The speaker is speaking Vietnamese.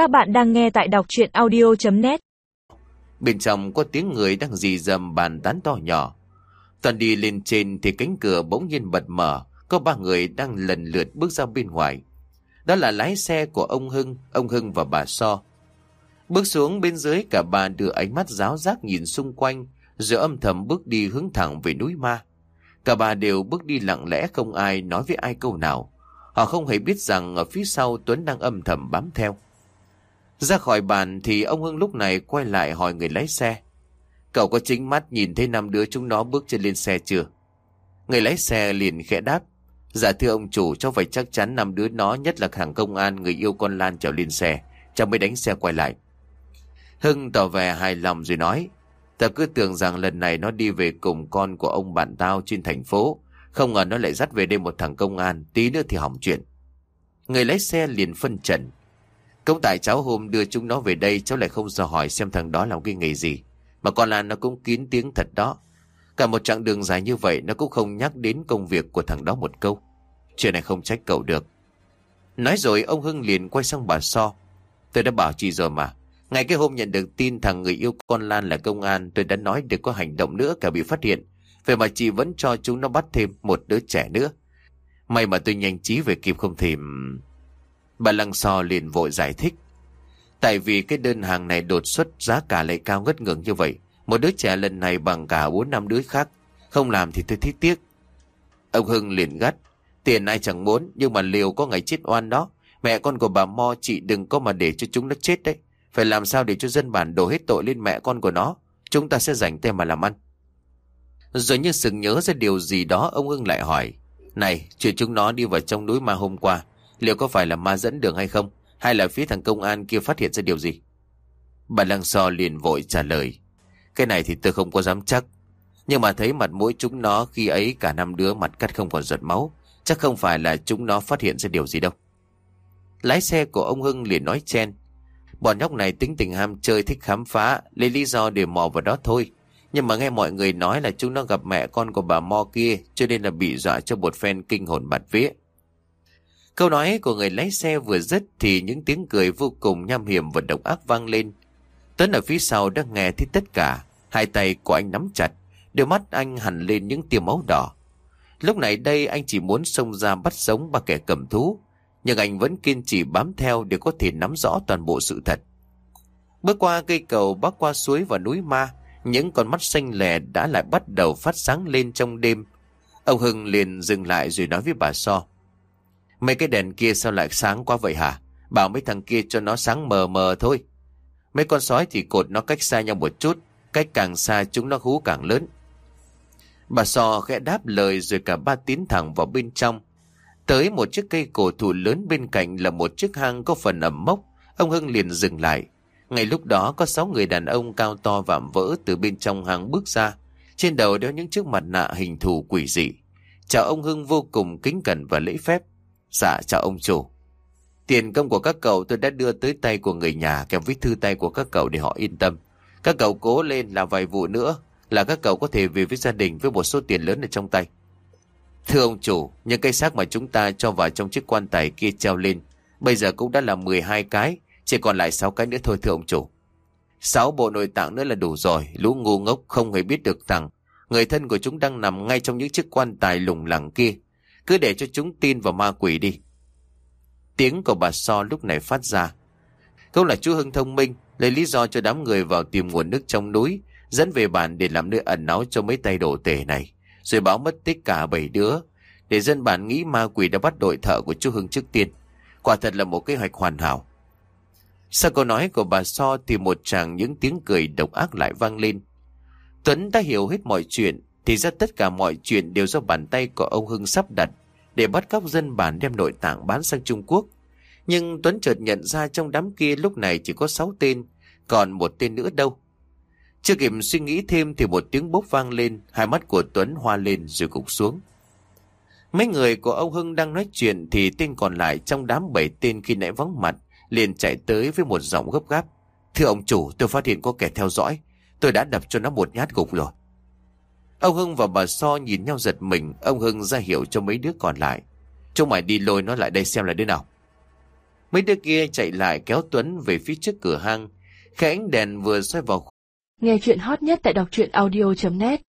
Các bạn đang nghe tại đọc chuyện audio.net Bên trong có tiếng người đang dì dầm bàn tán to nhỏ. Toàn đi lên trên thì cánh cửa bỗng nhiên bật mở, có ba người đang lần lượt bước ra bên ngoài. Đó là lái xe của ông Hưng, ông Hưng và bà So. Bước xuống bên dưới cả ba đưa ánh mắt giáo giác nhìn xung quanh, rồi âm thầm bước đi hướng thẳng về núi ma. Cả ba đều bước đi lặng lẽ không ai nói với ai câu nào. Họ không hề biết rằng ở phía sau Tuấn đang âm thầm bám theo. Ra khỏi bàn thì ông Hưng lúc này quay lại hỏi người lái xe. Cậu có chính mắt nhìn thấy năm đứa chúng nó bước chân lên xe chưa? Người lái xe liền khẽ đáp. Dạ thưa ông chủ, cháu phải chắc chắn năm đứa nó nhất là thằng công an người yêu con Lan trèo lên xe. Cháu mới đánh xe quay lại. Hưng tỏ vẻ hài lòng rồi nói. Ta cứ tưởng rằng lần này nó đi về cùng con của ông bạn tao trên thành phố. Không ngờ nó lại dắt về đây một thằng công an, tí nữa thì hỏng chuyện. Người lái xe liền phân trần. Công tại cháu hôm đưa chúng nó về đây, cháu lại không dò hỏi xem thằng đó làm cái nghề gì. Mà con Lan nó cũng kín tiếng thật đó. Cả một chặng đường dài như vậy, nó cũng không nhắc đến công việc của thằng đó một câu. Chuyện này không trách cậu được. Nói rồi, ông Hưng liền quay sang bà So. Tôi đã bảo chị rồi mà. Ngày cái hôm nhận được tin thằng người yêu con Lan là công an, tôi đã nói đừng có hành động nữa cả bị phát hiện. Vậy mà chị vẫn cho chúng nó bắt thêm một đứa trẻ nữa. May mà tôi nhanh trí về kịp không thì... Bà Lăng So liền vội giải thích. Tại vì cái đơn hàng này đột xuất giá cả lại cao ngất ngưỡng như vậy. Một đứa trẻ lần này bằng cả bốn năm đứa khác. Không làm thì tôi thích tiếc. Ông Hưng liền gắt. Tiền ai chẳng muốn nhưng mà liều có ngày chết oan đó. Mẹ con của bà Mo chị đừng có mà để cho chúng nó chết đấy. Phải làm sao để cho dân bản đổ hết tội lên mẹ con của nó. Chúng ta sẽ dành tay mà làm ăn. Rồi như sừng nhớ ra điều gì đó ông Hưng lại hỏi. Này, chuyện chúng nó đi vào trong núi ma hôm qua. Liệu có phải là ma dẫn đường hay không? Hay là phía thằng công an kia phát hiện ra điều gì? Bà Lăng So liền vội trả lời. Cái này thì tôi không có dám chắc. Nhưng mà thấy mặt mũi chúng nó khi ấy cả năm đứa mặt cắt không còn giọt máu. Chắc không phải là chúng nó phát hiện ra điều gì đâu. Lái xe của ông Hưng liền nói chen. Bọn nhóc này tính tình ham chơi thích khám phá, lấy lý do để mò vào đó thôi. Nhưng mà nghe mọi người nói là chúng nó gặp mẹ con của bà Mo kia, cho nên là bị dọa cho một phen kinh hồn bạt vía. Câu nói của người lái xe vừa dứt thì những tiếng cười vô cùng nham hiểm và độc ác vang lên. Tuấn ở phía sau đang nghe thấy tất cả, hai tay của anh nắm chặt, đôi mắt anh hẳn lên những tia máu đỏ. Lúc này đây anh chỉ muốn xông ra bắt sống ba kẻ cầm thú, nhưng anh vẫn kiên trì bám theo để có thể nắm rõ toàn bộ sự thật. Bước qua cây cầu bắc qua suối và núi ma, những con mắt xanh lè đã lại bắt đầu phát sáng lên trong đêm. Ông Hưng liền dừng lại rồi nói với bà So. Mấy cái đèn kia sao lại sáng quá vậy hả? Bảo mấy thằng kia cho nó sáng mờ mờ thôi. Mấy con sói thì cột nó cách xa nhau một chút, cách càng xa chúng nó hú càng lớn. Bà sò khẽ đáp lời rồi cả ba tiến thẳng vào bên trong. Tới một chiếc cây cổ thụ lớn bên cạnh là một chiếc hang có phần ẩm mốc, ông Hưng liền dừng lại. Ngay lúc đó có sáu người đàn ông cao to vạm vỡ từ bên trong hang bước ra, trên đầu đeo những chiếc mặt nạ hình thù quỷ dị. Chào ông Hưng vô cùng kính cẩn và lễ phép. Dạ chào ông chủ. Tiền công của các cậu tôi đã đưa tới tay của người nhà kèm với thư tay của các cậu để họ yên tâm. Các cậu cố lên làm vài vụ nữa là các cậu có thể về với gia đình với một số tiền lớn ở trong tay. Thưa ông chủ, những cây xác mà chúng ta cho vào trong chiếc quan tài kia treo lên, bây giờ cũng đã là 12 cái, chỉ còn lại 6 cái nữa thôi thưa ông chủ. 6 bộ nội tạng nữa là đủ rồi, lũ ngu ngốc không hề biết được rằng người thân của chúng đang nằm ngay trong những chiếc quan tài lủng lẳng kia. Cứ để cho chúng tin vào ma quỷ đi. Tiếng của bà So lúc này phát ra. Câu là chú Hưng thông minh, lấy lý do cho đám người vào tìm nguồn nước trong núi, dẫn về bản để làm nơi ẩn náu cho mấy tay đổ tể này. Rồi báo mất tích cả bảy đứa, để dân bản nghĩ ma quỷ đã bắt đội thợ của chú Hưng trước tiên. Quả thật là một kế hoạch hoàn hảo. Sau câu nói của bà So thì một chàng những tiếng cười độc ác lại vang lên. Tuấn đã hiểu hết mọi chuyện, thì ra tất cả mọi chuyện đều do bàn tay của ông Hưng sắp đặt để bắt cóc dân bản đem nội tạng bán sang Trung Quốc. Nhưng Tuấn chợt nhận ra trong đám kia lúc này chỉ có 6 tên, còn một tên nữa đâu. Chưa kịp suy nghĩ thêm thì một tiếng bốc vang lên, hai mắt của Tuấn hoa lên rồi gục xuống. Mấy người của ông Hưng đang nói chuyện thì tên còn lại trong đám bảy tên khi nãy vắng mặt liền chạy tới với một giọng gấp gáp. Thưa ông chủ, tôi phát hiện có kẻ theo dõi. Tôi đã đập cho nó một nhát gục rồi. Ông Hưng và bà So nhìn nhau giật mình. Ông Hưng ra hiệu cho mấy đứa còn lại. Chúng mày đi lôi nó lại đây xem là đứa nào. Mấy đứa kia chạy lại kéo Tuấn về phía trước cửa hang. Khẽ ánh đèn vừa xoay vào Nghe chuyện hot nhất tại đọc truyện audio.net